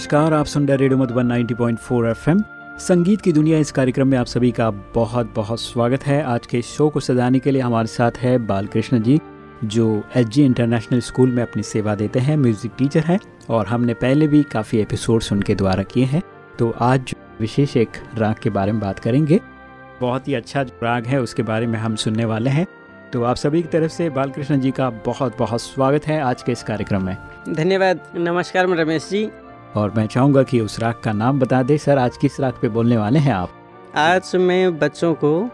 नमस्कार, आप सुन रहे रेडियो मधुबन 90.4 एफएम। संगीत की दुनिया इस कार्यक्रम में आप सभी का बहुत बहुत स्वागत है। आज के शो को सजाने के लिए हमारे साथ है बालकृष्ण जी, जो एच जी इंटरनेशनल स्कूल में अपनी सेवा देते हैं, म्यूज़िक टीचर हैं और हमने पहले भी काफ़ी एपिसोड्स उनके द्वारा किए हैं। तो आज विशेष एक राग के बारे में बात करेंगे। बहुत ही अच्छा राग है, उसके बारे में हम सुनने वाले हैं। तो आप सभी की तरफ़ से बालकृष्ण जी का बहुत बहुत स्वागत है आज के इस कार्यक्रम में। धन्यवाद, नमस्कार, मैं रमेश जी। और मैं चाहूँगा कि उस राग का नाम बता दें। सर आज किस राग पे बोलने वाले हैं आप? आज मैं बच्चों को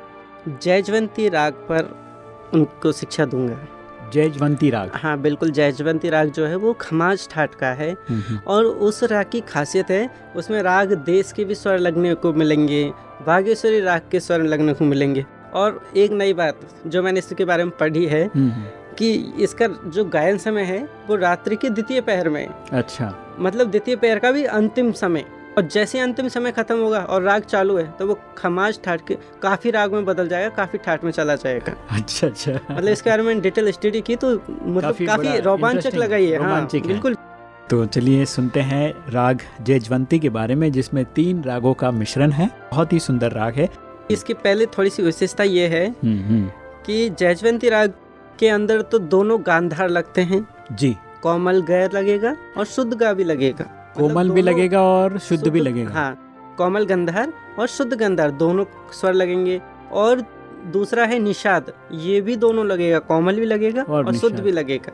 जयजवंती राग पर उनको शिक्षा दूँगा। जयजवंती राग हाँ बिल्कुल जयजवंती राग जो है वो खमाज ठाट का है। हम्म, हम्म, और उस राग की खासियत है उसमें राग देश के भी स्वर लगने को मिलेंगे बागेश्वरी राग के स्वर लगने को मिलेंगे। और एक नई बात जो मैंने इसके बारे में पढ़ी है हम्म, कि इसका जो गायन समय है वो रात्रि के द्वितीय पहर में। अच्छा। मतलब द्वितीय पैर का भी अंतिम समय। और जैसे अंतिम समय खत्म होगा और राग चालू है तो वो खमाज ठाट के काफ़ी राग में बदल जाएगा काफ़ी ठाट में चला जाएगा। अच्छा अच्छा। मतलब इसके बारे में डिटेल स्टडी की तो मतलब काफ़ी काफ़ी, रोमांचक लगा ये हाँ है। बिल्कुल। तो चलिए सुनते हैं राग जयजवंती के बारे में जिसमें तीन रागों का मिश्रण है। बहुत ही सुंदर राग है। इसकी पहले थोड़ी सी विशेषता ये है हम्म, हम्म, कि जयजवंती राग के अंदर तो दोनों गांधार लगते हैं। जी। कोमल गैर लगेगा और शुद्ध गा भी लगेगा। मतलब कोमल भी लगेगा और शुद्ध भी लगेगा। हाँ कोमल गंधार और शुद्ध गंधार दोनों स्वर लगेंगे। और दूसरा है निषाद ये भी दोनों लगेगा कोमल भी लगेगा और और, शुद्ध भी लगेगा।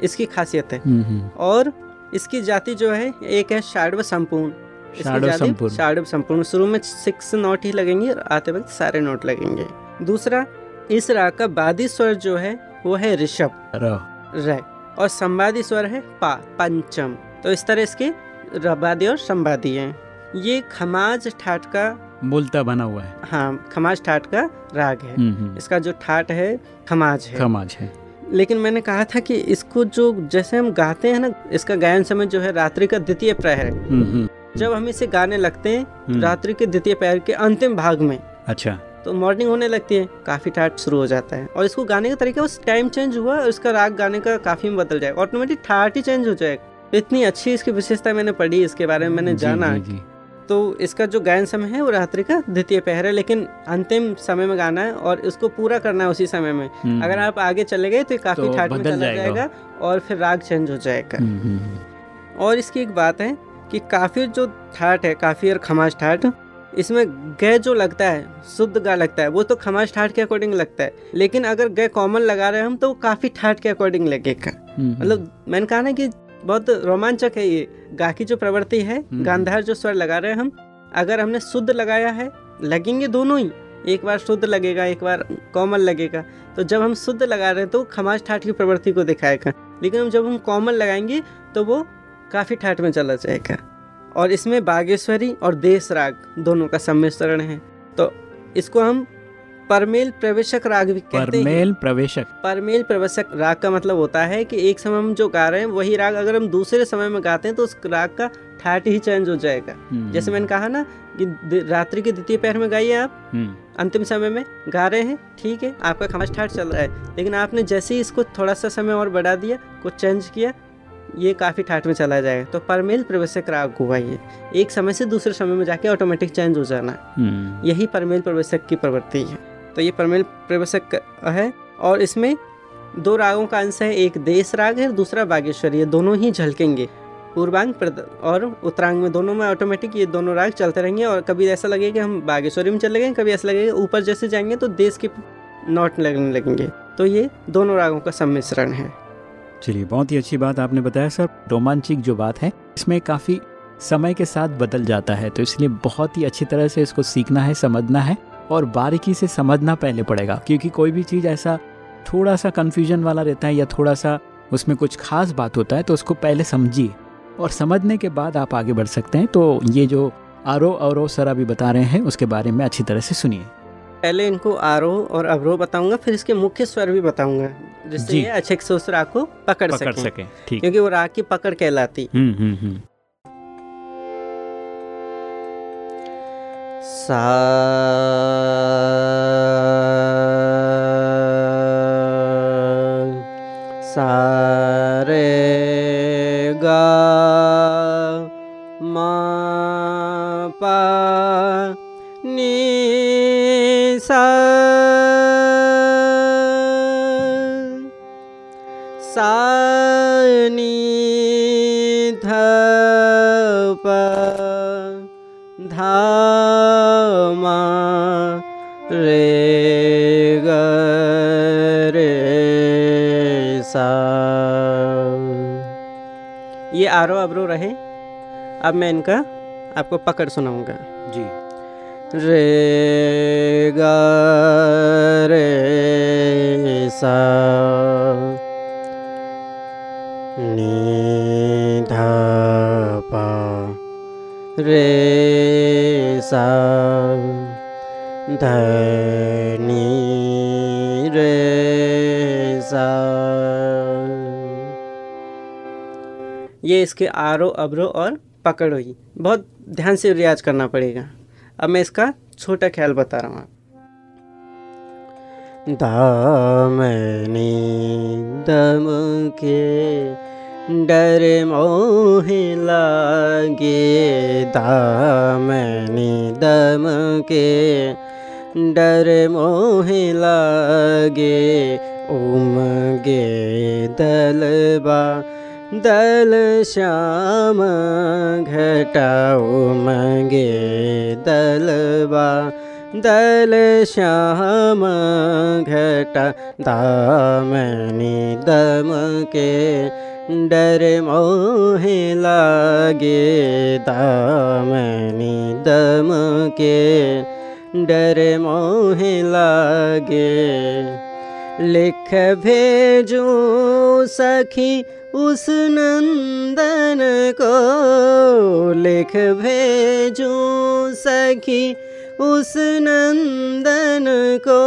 इसकी खासियत है। हम्म, हम्म, और इसकी जाति जो है एक है शाडव संपूर्ण। इसकी शाडव संपूर्ण। शाडव संपूर्ण। शुरू में सिक्स नोट ही लगेंगे और आते वक्त सारे नोट लगेंगे। दूसरा इस राग का बादी स्वर जो है वो है ऋषभ। र। र और संवादी स्वर है पा पंचम। तो इस तरह इसके रबादी और संवादी हैं। ये खमाज ठाट का मूलता बना हुआ है। हाँ खमाज ठाट का राग है। हम्म, हम्म, इसका जो ठाट है खमाज है। खमाज है। लेकिन मैंने कहा था कि इसको जो जैसे हम गाते हैं ना इसका गायन समय जो है रात्रि का द्वितीय प्रहर है। हम्म, जब हम इसे गाने लगते हैं रात्रि के द्वितीय प्रहर के अंतिम भाग में अच्छा। तो मॉर्निंग होने लगती है काफ़ी ठाट शुरू हो जाता है। और इसको गाने का तरीका उस टाइम चेंज हुआ और इसका राग गाने का काफ़ी में बदल जाएगा ऑटोमेटिक ठाट ही चेंज हो जाएगा। इतनी अच्छी इसकी विशेषता मैंने पढ़ी इसके बारे में मैंने जी, जाना। जी, जी, तो इसका जो गायन समय है वो रात्रि का द्वितीय पहर है लेकिन अंतिम समय में गाना है और इसको पूरा करना है उसी समय में। हम्म, अगर आप आगे चले गए तो काफ़ी तो ठाट में चला जाएगा। और फिर राग चेंज हो जाएगा। हम्म, हम्म, और इसकी एक बात है कि काफ़ी जो ठाट है काफ़ी और खमाज ठाट इसमें गय जो लगता है शुद्ध गा लगता है वो तो खमाज ठाट के अकॉर्डिंग लगता है। लेकिन अगर गय कॉमन लगा रहे हैं हम तो वो काफ़ी ठाट के अकॉर्डिंग लगेगा। हम्म, मतलब मैंने कहा ना कि बहुत रोमांचक है ये गा की जो प्रवृत्ति है हम्म। गांधार जो स्वर लगा रहे हैं हम अगर हमने शुद्ध लगाया है लगेंगे दोनों ही। एक बार शुद्ध लगेगा एक बार कोमल लगेगा। तो जब हम शुद्ध लगा रहे हैं तो खमाज ठाट की प्रवृत्ति को दिखाएगा। लेकिन जब हम कोमल लगाएँगे तो वो काफ़ी ठाट में चला जाएगा। और इसमें बागेश्वरी और देश राग दोनों का सम्मिश्रण है। तो इसको हम परमेल प्रवेशक राग भी कहते हैं। परमेल प्रवेशक। परमेल प्रवेशक राग का मतलब होता है कि एक समय हम जो गा रहे हैं वही राग अगर हम दूसरे समय में गाते हैं तो उस राग का ठाट ही चेंज हो जाएगा। हम्म, जैसे मैंने कहा ना कि रात्रि के द्वितीय पैर में गाइए आप। हम्म, अंतिम समय में गा रहे हैं ठीक है आपका खमाज ठाट चल रहा है। लेकिन आपने जैसे ही इसको थोड़ा सा समय और बढ़ा दिया कुछ चेंज किया ये काफ़ी ठाट में चला जाएगा। तो परमेल प्रवेशक राग हुआ ये। एक समय से दूसरे समय में जाके ऑटोमेटिक चेंज हो जाना। हम्म, यही परमेल प्रवेशक की प्रवृत्ति है। तो ये परमेल प्रवेशक है और इसमें दो रागों का अंश है एक देश राग है दूसरा बागेश्वरी ये दोनों ही झलकेंगे। पूर्वांग और उत्तरांग में दोनों में ऑटोमेटिक ये दोनों राग चलते रहेंगे और कभी ऐसा लगेगा कि हम बागेश्वरी में चले गए कभी ऐसा लगेगा ऊपर जैसे जाएँगे तो देश के नोट लगने लगेंगे। तो ये दोनों रागों का सम्मिश्रण है। चलिए, बहुत ही अच्छी बात आपने बताया, सर। रोमांचिक जो बात है, इसमें काफ़ी समय के साथ बदल जाता है तो इसलिए बहुत ही अच्छी तरह से इसको सीखना है, समझना है और बारीकी से समझना पहले पड़ेगा, क्योंकि कोई भी चीज़ ऐसा थोड़ा सा कन्फ्यूज़न वाला रहता है या थोड़ा सा उसमें कुछ खास बात होता है तो उसको पहले समझिए और समझने के बाद आप आगे बढ़ सकते हैं। तो ये जो आरो अवरो सर अभी बता रहे हैं, उसके बारे में अच्छी तरह से सुनिए। पहले इनको आरोह और अवरोह बताऊँगा फिर इसके मुख्य स्वर भी बताऊँगा जिससे ये अच्छे से उस राग को पकड़, पकड़ सके, सके क्योंकि वो राग की पकड़ कहलाती। हम्म हम्म हम्म। सा सा नी ध प धा मा रे ग रे सा। ये आरो अबरो रहे। अब मैं इनका आपको पकड़ सुनाऊँगा। जी। रे ग रे सा। ध रे सा रे सा। ये इसके आरो, अबरो और पकड़ो ही। बहुत ध्यान से रियाज करना पड़ेगा। अब मैं इसका छोटा ख्याल बता रहा हूँ। दामनी दम के डर मोह लागे दामनी दम के डर मोह लागे उमगे दलबा। दल श्याम घटा उमगे दलबा। दल श्याम घटा दामनी दम के डर मोह लागे दामनी दम के डर मोह लागे। लिख भेजू सखी उस नंदन को। लिख भेजू सखी उस नंदन को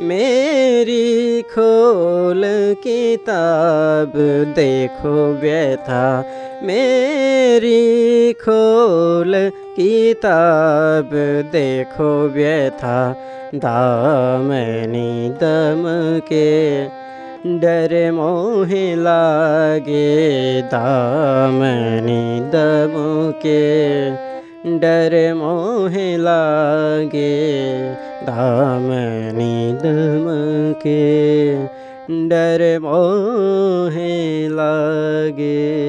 मेरी खोल किताब देखो व्यथा। मेरी खोल किताब देखो व्यथा। दामनी दम के डर मोह लागे। दामनी दम के डर मोह लागे। दामनी दम के डर मोह लागे।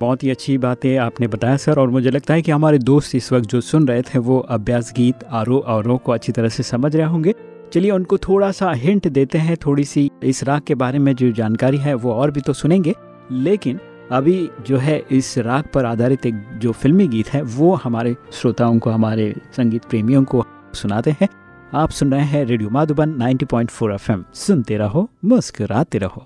बहुत ही अच्छी बातें आपने बताया, सर, और मुझे लगता है कि हमारे दोस्त इस वक्त जो सुन रहे थे, वो अभ्यास गीत आरो औरों को अच्छी तरह से समझ रहे होंगे। चलिए, उनको थोड़ा सा हिंट देते हैं थोड़ी सी इस राग के बारे में जो जानकारी है, वो और भी तो सुनेंगे। लेकिन अभी जो है, इस राग पर आधारित एक जो फिल्मी गीत है, वो हमारे श्रोताओं को, हमारे संगीत प्रेमियों को सुनाते हैं। आप सुन रहे हैं रेडियो माधुबन 90.4 एफएम। सुनते रहो, मुस्कुराते रहो।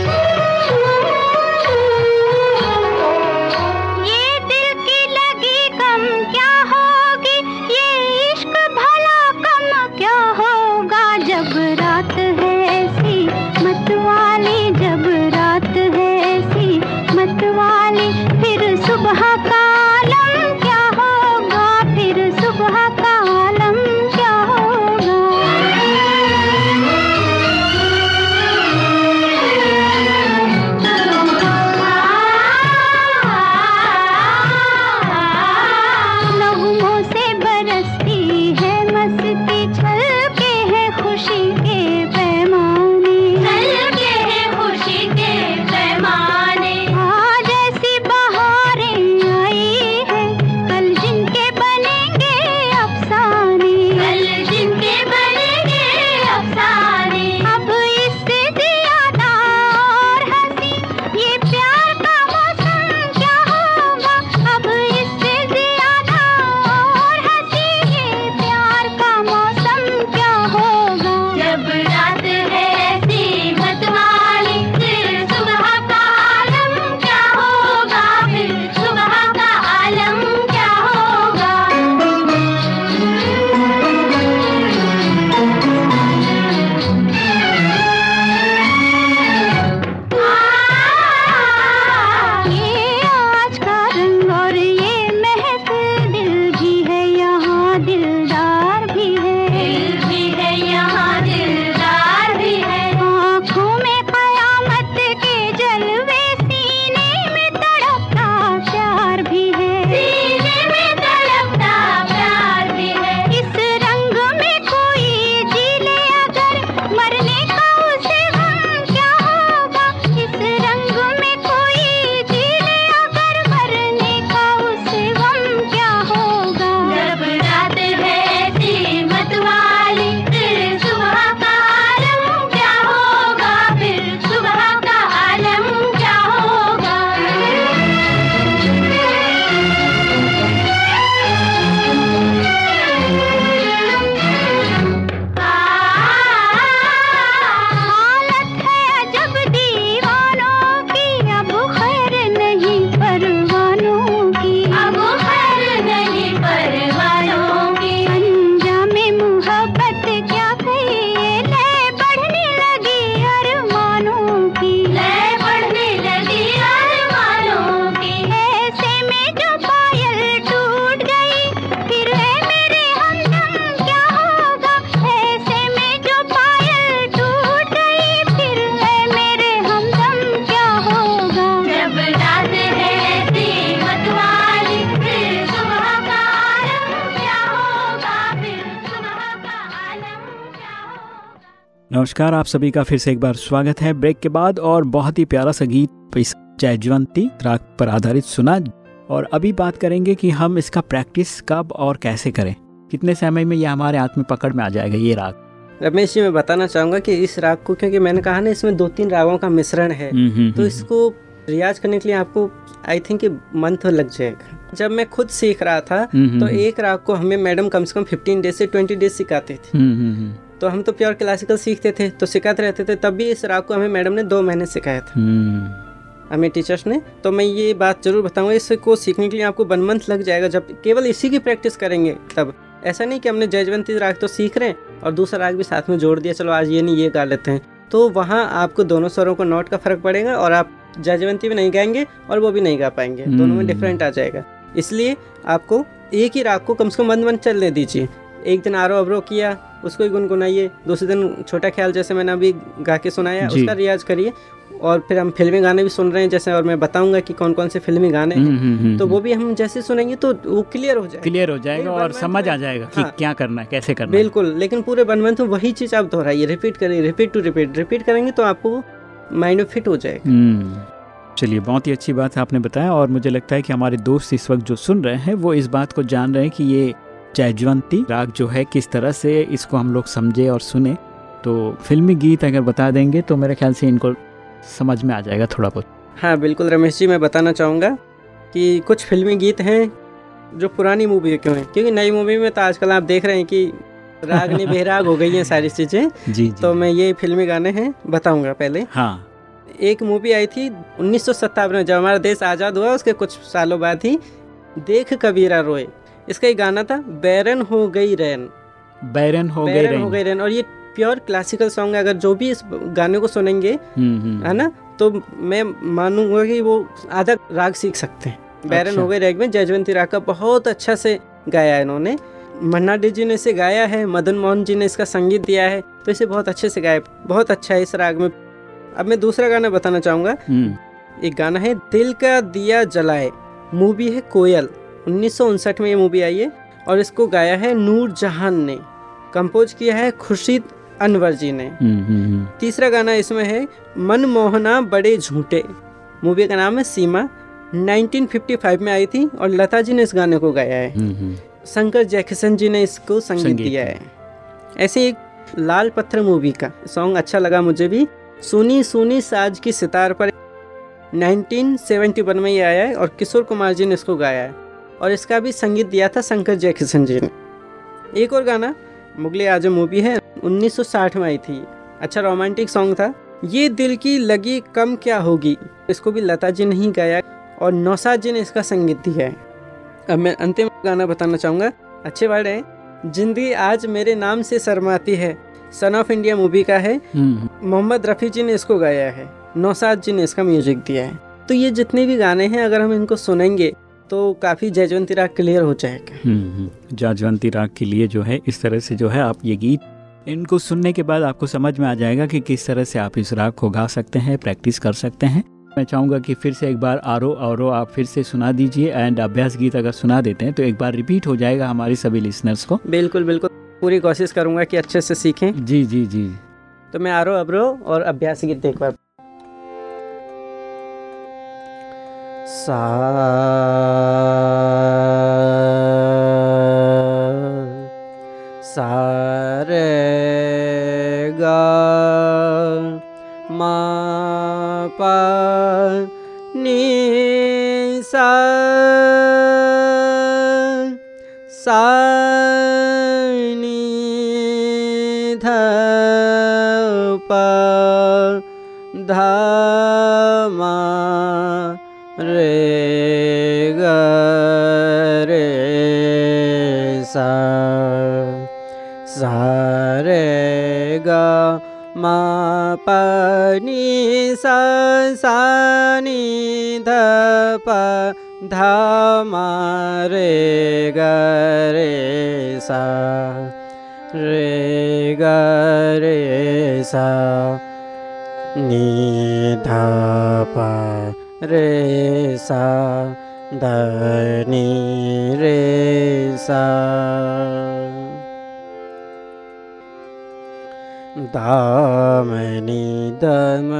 नमस्कार आप सभी का फिर से एक बार स्वागत है ब्रेक के बाद और बहुत ही प्यारा सा गीत जयजवंती राग पर आधारित सुना। और अभी बात करेंगे कि हम इसका प्रैक्टिस कब और कैसे करें। कितने समय में ये हमारे हाथ में पकड़ में आ जाएगा ये राग? रमेश जी मैं बताना चाहूँगा कि इस राग को क्योंकि मैंने कहा ना इसमें दो तीन रागों का मिश्रण है। हम्म, हम्म, तो हम्म, इसको रियाज करने के लिए आपको आई थिंक मंथ लग जाएगा। जब मैं खुद सीख रहा था तो एक राग को हमें मैडम कम से कम फिफ्टीन डेज़ से ट्वेंटी डेज़ सिखाते थे। तो हम तो प्योर क्लासिकल सीखते थे तो सिखाते रहते थे तब भी इस राग को हमें मैडम ने दो महीने सिखाया था। हम्म, हमें टीचर्स ने तो मैं ये बात ज़रूर बताऊँगा इसको सीखने के लिए आपको वन मंथ लग जाएगा जब केवल इसी की प्रैक्टिस करेंगे तब। ऐसा नहीं कि हमने जयजवंती राग तो सीख रहे हैं और दूसरा राग भी साथ में जोड़ दिया चलो आज ये नहीं ये गा लेते हैं। तो वहाँ आपको दोनों स्वरों को नोट का फ़र्क पड़ेगा और आप जयजवंती भी नहीं गाएँगे और वो भी नहीं गा पाएँगे। दोनों में हम्म। डिफरेंट आ जाएगा। इसलिए आपको एक ही राग को कम से कम वन वन चलने दीजिए। एक दिन आरो अवरो किया उसको ही गुनगुनाइए। दूसरे दिन छोटा ख्याल जैसे मैंने अभी गा के सुनाया उसका रियाज करिए। और फिर हम फिल्मी गाने भी सुन रहे हैं जैसे और मैं बताऊँगा कि कौन कौन से फिल्मी गाने हैं। हम्म, हम्म, हम्म, तो वो भी हम जैसे सुनेंगे तो वो क्लियर हो जाएगा। क्लियर हो जाएगा और समझ आ जाएगा कि हाँ। क्या करना है कैसे करना है। बिल्कुल लेकिन पूरे मंथ में वही चीज़ आप दोहराइए रिपीट करिए रिपीट टू रिपीट रिपीट करेंगे तो आपको माइंड में फिट हो जाएगा। चलिए बहुत ही अच्छी बात आपने बताया और मुझे लगता है कि हमारे दोस्त इस वक्त जो सुन रहे हैं वो इस बात को जान रहे हैं कि ये जयजवंती राग जो है किस तरह से इसको हम लोग समझे और सुने तो फिल्मी गीत अगर बता देंगे तो मेरे ख्याल से इनको समझ में आ जाएगा थोड़ा बहुत। हाँ बिल्कुल रमेश जी मैं बताना चाहूँगा कि कुछ फिल्मी गीत हैं जो पुरानी मूवी के हैं क्योंकि नई मूवी में तो आजकल आप देख रहे हैं कि रागनी बेराग हो गई हैं सारी चीज़ें। जी जी। तो मैं ये फिल्मी गाने हैं बताऊँगा पहले। हाँ। एक मूवी आई थी उन्नीस सौ सत्तावन में जब हमारा देश आज़ाद हुआ उसके कुछ सालों बाद ही देख कबीरा रोए। इसका एक गाना था बैरन हो गई रैन। बैरन हो गए बैरन हो गई रैन और ये प्योर क्लासिकल सॉन्ग है अगर जो भी इस गाने को सुनेंगे है ना तो मैं मानूँगा कि वो आधा राग सीख सकते हैं। बैरन अच्छा। हो गई रैग में जयजवंती राग का बहुत अच्छा से गाया है इन्होंने। मन्ना डे जी ने इसे गाया है मदन मोहन जी ने इसका संगीत दिया है तो इसे बहुत अच्छे से गाया बहुत अच्छा है इस राग में। अब मैं दूसरा गाना बताना चाहूँगा। एक गाना है दिल का दिया जलाए मूवी है कोयल। उन्नीस में ये मूवी आई है और इसको गाया है नूर जहान ने। कंपोज किया है खुर्शीद अनवर जी ने। तीसरा गाना इसमें है मन मोहना बड़े झूठे। मूवी का नाम है सीमा। 1955 में आई थी और लता जी ने इस गाने को गाया है। शंकर जैकिसन जी ने इसको संगीत दिया। है। ऐसे एक लाल पत्थर मूवी का सॉन्ग अच्छा लगा मुझे भी। सुनी सुनी साज की सितार पर। 1971 में ये आया है और किशोर कुमार जी ने इसको गाया है। और इसका भी संगीत दिया था शंकर जयकिशन जी ने। एक और गाना मुगले आज़म मूवी है 1960 में आई थी। अच्छा रोमांटिक सॉन्ग था। ये दिल की लगी कम क्या होगी? इसको भी लता जी ने ही गाया और नौसाद जी ने इसका संगीत दिया है। अब मैं अंतिम गाना बताना चाहूँगा। अच्छे वर्ड हैं। ज़िंदगी आज मेरे नाम से शर्माती है। सन ऑफ़ इंडिया मूवी का है। मोहम्मद रफ़ी जी ने इसको गाया है। नौसाद जी ने इसका म्यूज़िक दिया है। तो ये जितने भी गाने हैं अगर हम इनको सुनेंगे तो काफ़ी जयजवंती राग क्लियर हो जाएगा। जाजवंती राग के लिए जो है इस तरह से जो है आप ये गीत इनको सुनने के बाद आपको समझ में आ जाएगा कि किस तरह से आप इस राग को गा सकते हैं प्रैक्टिस कर सकते हैं। मैं चाहूँगा कि फिर से एक बार आरो औरो आप फिर से सुना दीजिए एंड अभ्यास गीत अगर सुना देते हैं तो एक बार रिपीट हो जाएगा हमारे सभी लिसनर्स को। बिल्कुल बिल्कुल। पूरी कोशिश करूँगा कि अच्छे से सीखें। जी जी जी। तो मैं आरो अबरो और अभ्यास गीत एक बार सा सा रे गा मा पा नी सा सा सा रे ग मा प नी सा सा नी ध प ध मा रे ग रे सा रे ग रे सा नी ध प रे सा। ध नी रे दामनी दम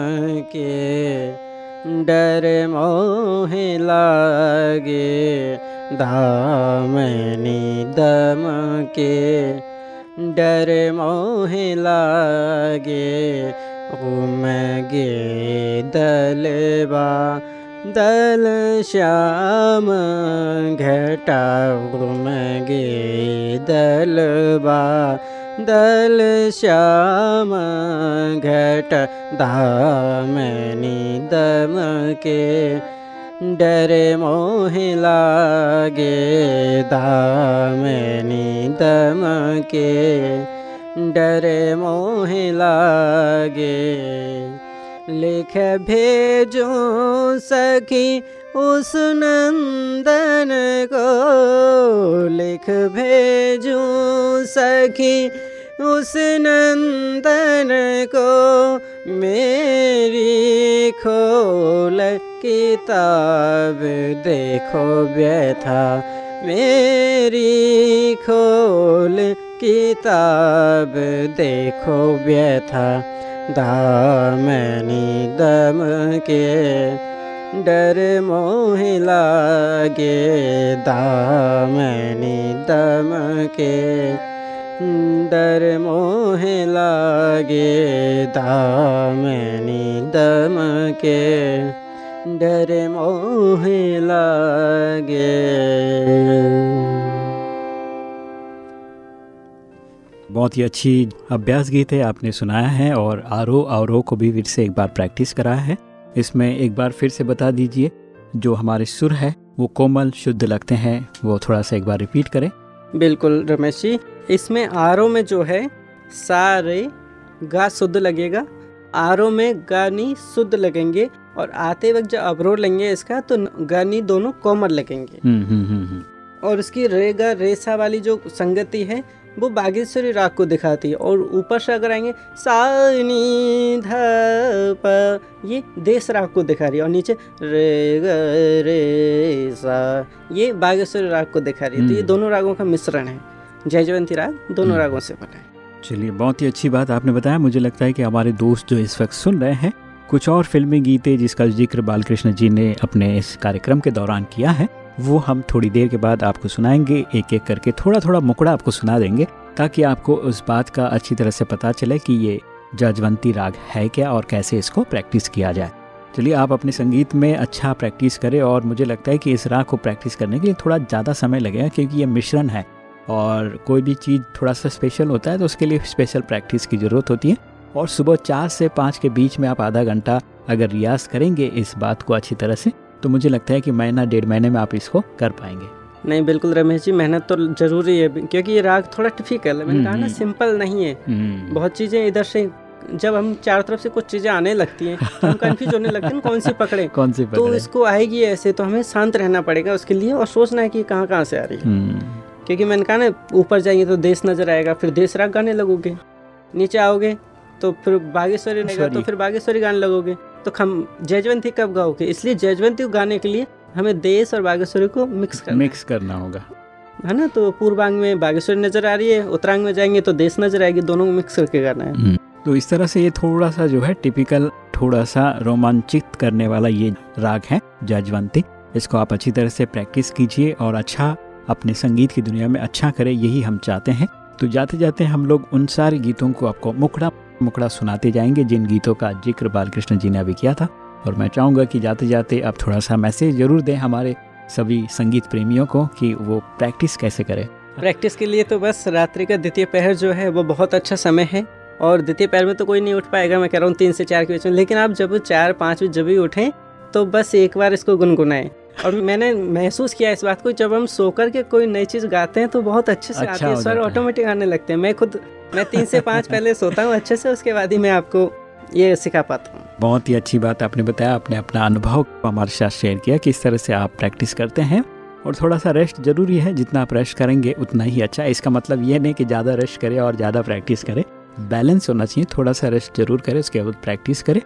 के डर मोह लागे। दामनी दम के डर मोह लागे। उमगे दलबा दलश्याम घट गे दलबा। घट दामिनी दमके। डरे मोहिलागे दा दमके। डरे मोहिलागे लिख भेजो सखी उस नंदन को। लिख भेजो सखी उस नंदन को। मेरी खोल किताब देखो व्यथा। मेरी खोल किताब देखो व्यथा। दामनी दम के डर मोह लागे। दामनी दम के डर मोह लागे। दामनी दम के डर मोह लागे बहुत ही अच्छी अभ्यास गीत है आपने सुनाया है और आरो आवरो को भी फिर से एक बार प्रैक्टिस कराया है। इसमें एक बार फिर से बता दीजिए जो हमारे सुर है वो कोमल शुद्ध लगते हैं वो थोड़ा सा एक बार रिपीट करें। बिल्कुल रमेश जी। इसमें आरो में जो है सारे गा शुद्ध लगेगा। आरो में गानी शुद्ध लगेंगे और आते वक्त जब अवरोध लेंगे इसका तो गानी दोनों कोमल लगेंगे। हम्म हम्म हम्म। और इसकी रेगा रेसा वाली जो संगति है वो बागेश्वरी राग को दिखाती है और ऊपर से अगर आएँगे सा नी ध प ये देश राग को दिखा रही है और नीचे रे ग रे सा ये बागेश्वरी राग को दिखा रही है तो ये हम्म। दोनों रागों का मिश्रण है जय जयवंती राग दोनों हम्म। रागों से बना है चलिए बहुत ही अच्छी बात आपने बताया मुझे लगता है कि हमारे दोस्त जो इस वक्त सुन रहे हैं कुछ और फिल्मी गीते जिसका ज़िक्र बालकृष्ण जी ने अपने इस कार्यक्रम के दौरान किया है वो हम थोड़ी देर के बाद आपको सुनाएँगे एक एक करके थोड़ा थोड़ा मुकड़ा आपको सुना देंगे, ताकि आपको उस बात का अच्छी तरह से पता चले कि ये जजवंती राग है क्या और कैसे इसको प्रैक्टिस किया जाए। चलिए, आप अपने संगीत में अच्छा प्रैक्टिस करें और मुझे लगता है कि इस राग को प्रैक्टिस करने के लिए थोड़ा ज़्यादा समय लगेगा क्योंकि ये मिश्रण है और कोई भी चीज़ थोड़ा सा स्पेशल होता है तो उसके लिए स्पेशल प्रैक्टिस की ज़रूरत होती है। और सुबह चार से पाँच के बीच में आप आधा घंटा अगर रियाज करेंगे इस बात को अच्छी तरह से तो मुझे लगता है कि महीना डेढ़ महीने में आप इसको कर पाएँगे। नहीं बिल्कुल रमेश जी मेहनत तो ज़रूरी है क्योंकि ये राग थोड़ा टिफिकल है मैंने कहा ना हम्म। सिंपल नहीं है। हम्म, बहुत चीज़ें इधर से जब हम चारों तरफ़ से कुछ चीज़ें आने लगती हैं तो हम कंफ्यूज होने लगते हैं कौन सी पकड़े? कौन सी पकड़े? तो इसको आएगी ऐसे तो हमें शांत रहना पड़ेगा उसके लिए और सोचना है कि कहाँ कहाँ से आ रही है। हम्म, क्योंकि मैंने कहा ना ऊपर जाएँगे तो देश नज़र आएगा फिर देश राग गाने लगोगे। नीचे आओगे तो फिर बागेश्वरी रहेगा तो फिर बागेश्वरी गाने लगोगे। तो खम जयजवंती कब गाओगे? इसलिए जयजवंती को गाने के लिए हमें देश और बागेश्वरी को मिक्स करना मिक्स करना होगा। है ना? तो पूर्वांग में बागेश्वरी नज़र आ रही है उत्तरांग में जाएँगे तो देश नज़र आएगी दोनों को मिक्स करके गाना है। हम्म, तो इस तरह से ये थोड़ा सा जो है टिपिकल थोड़ा सा रोमांचित करने वाला ये राग है जजवंती इसको आप अच्छी तरह से प्रैक्टिस कीजिए और अच्छा अपने संगीत की दुनिया में अच्छा करें यही हम चाहते हैं। तो जाते जाते हम लोग उन सारे गीतों को आपको मुखड़ा मुखड़ा सुनाते जाएँगे जिन गीतों का ज़िक्र बालकृष्ण जी ने अभी किया था। और मैं चाहूँगा कि जाते जाते आप थोड़ा सा मैसेज ज़रूर दें हमारे सभी संगीत प्रेमियों को कि वो प्रैक्टिस कैसे करें। प्रैक्टिस के लिए तो बस रात्रि का द्वितीय पहर जो है वो बहुत अच्छा समय है। और द्वितीय पहर में तो कोई नहीं उठ पाएगा मैं कह रहा हूँ तीन से चार के बीच में। लेकिन आप जब चार पाँच बजे जब भी उठें तो बस एक बार इसको गुनगुनाएँ। और मैंने महसूस किया इस बात को जब हम सोकर के कोई नई चीज़ गाते हैं तो बहुत अच्छे से अच्छा आती है हो स्वर ऑटोमेटिक आने लगते हैं। मैं खुद मैं तीन से पाँच पहले सोता हूँ, अच्छे से उसके बाद ही मैं आपको ये सिखा पाता हूँ। बहुत ही अच्छी बात आपने बताया, आपने अपना अनुभव हमारे साथ शेयर किया किस तरह से आप प्रैक्टिस करते हैं और थोड़ा सा रेस्ट ज़रूरी है, जितना आप रेस्ट करेंगे उतना ही अच्छा। है इसका मतलब ये नहीं कि ज़्यादा रेस्ट करें और ज़्यादा प्रैक्टिस करें। बैलेंस होना चाहिए, थोड़ा सा रेस्ट ज़रूर करें, उसके बाद प्रैक्टिस करें।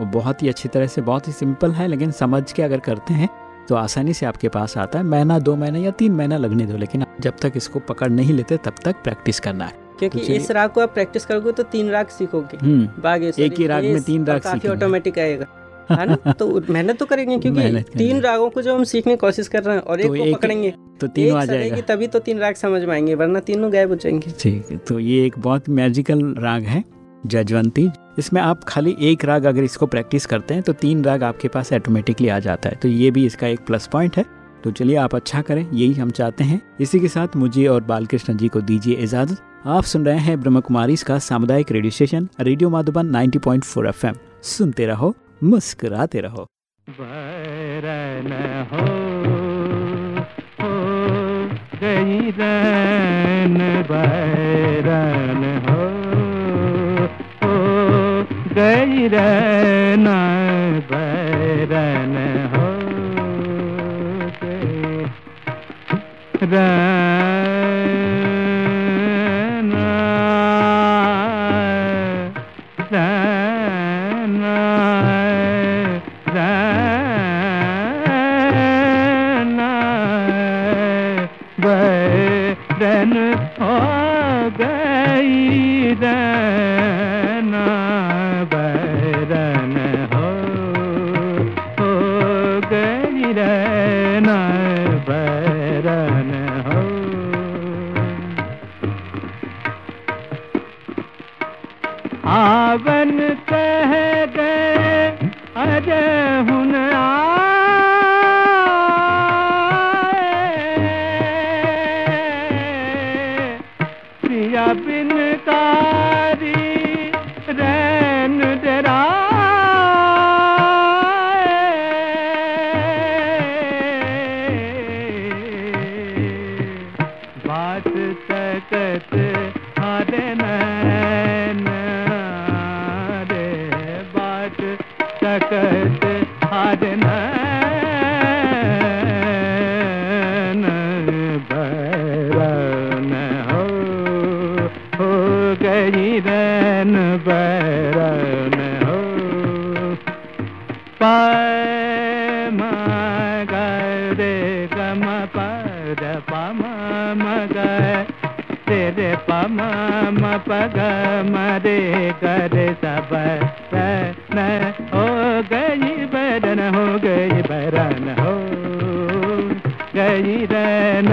वो बहुत ही अच्छी तरह से, बहुत ही सिंपल है, लेकिन समझ के अगर करते हैं तो आसानी से आपके पास आता है। महीना, दो महीना या तीन महीना लगने दो, लेकिन जब तक इसको पकड़ नहीं लेते, तब तक प्रैक्टिस करना है। क्योंकि इस राग को आप प्रैक्टिस करोगे तो तीन राग सीखोगे। हम्म। बागेश्वरी एक ही राग में तीन राग काफ़ी ऑटोमेटिक आएगा। है ना? तो मेहनत तो करेंगे क्योंकि तीन रागों को जो हम सीखने की कोशिश कर रहे हैं और एक तो को एक- पकड़ेंगे। तो तीनों आ एक जाएगा। तभी तो तीन राग समझ में आएँगे वरना तीनों गायब हो जाएँगे। ठीक है तो ये एक बहुत मैजिकल राग है जजवंती। इसमें आप खाली एक राग अगर इसको प्रैक्टिस करते हैं तो तीन राग आपके पास ऑटोमेटिकली आ जाता है। तो ये भी इसका एक प्लस पॉइंट है। तो चलिए आप अच्छा करें, यही हम चाहते हैं। इसी के साथ मुझे और बालकृष्ण जी को दीजिए इजाज़त। आप सुन रहे हैं ब्रह्म कुमारी का सामुदायिक radio station, radio Madhuban 90.4 FM. सुनते रहो, मुस्कुराते रहो। गई मरे कर सब न हो गई बरन हो गई बरन हो गई रन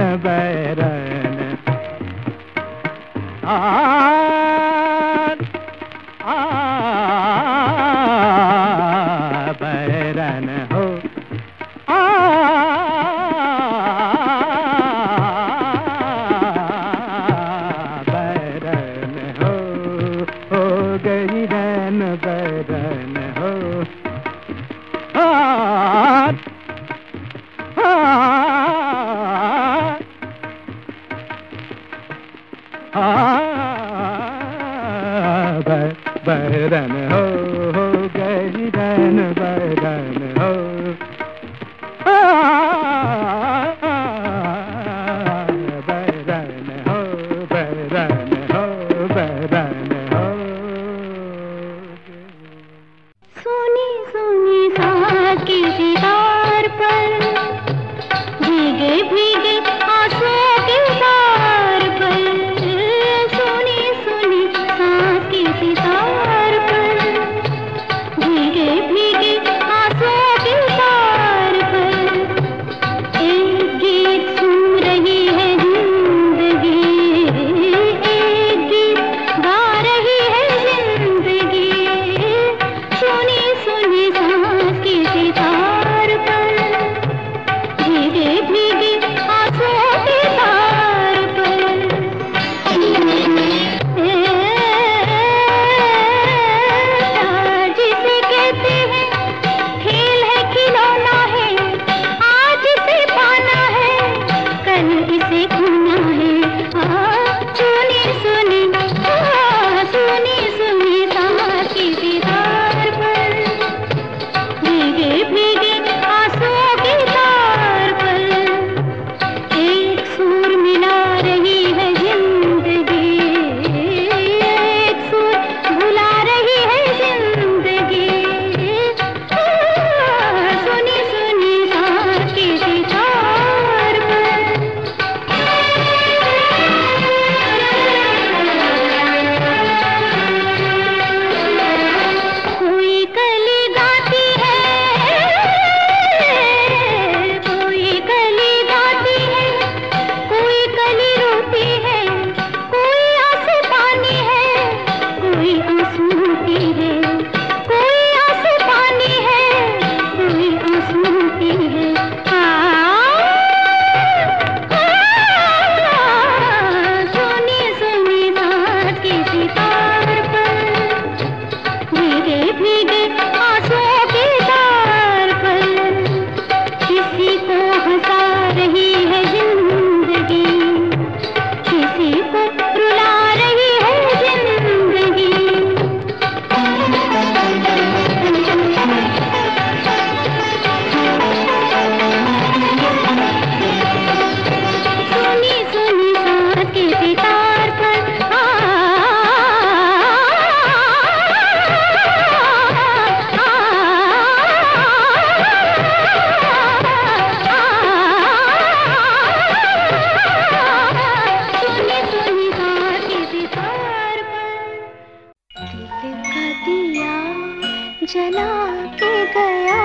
जला के गया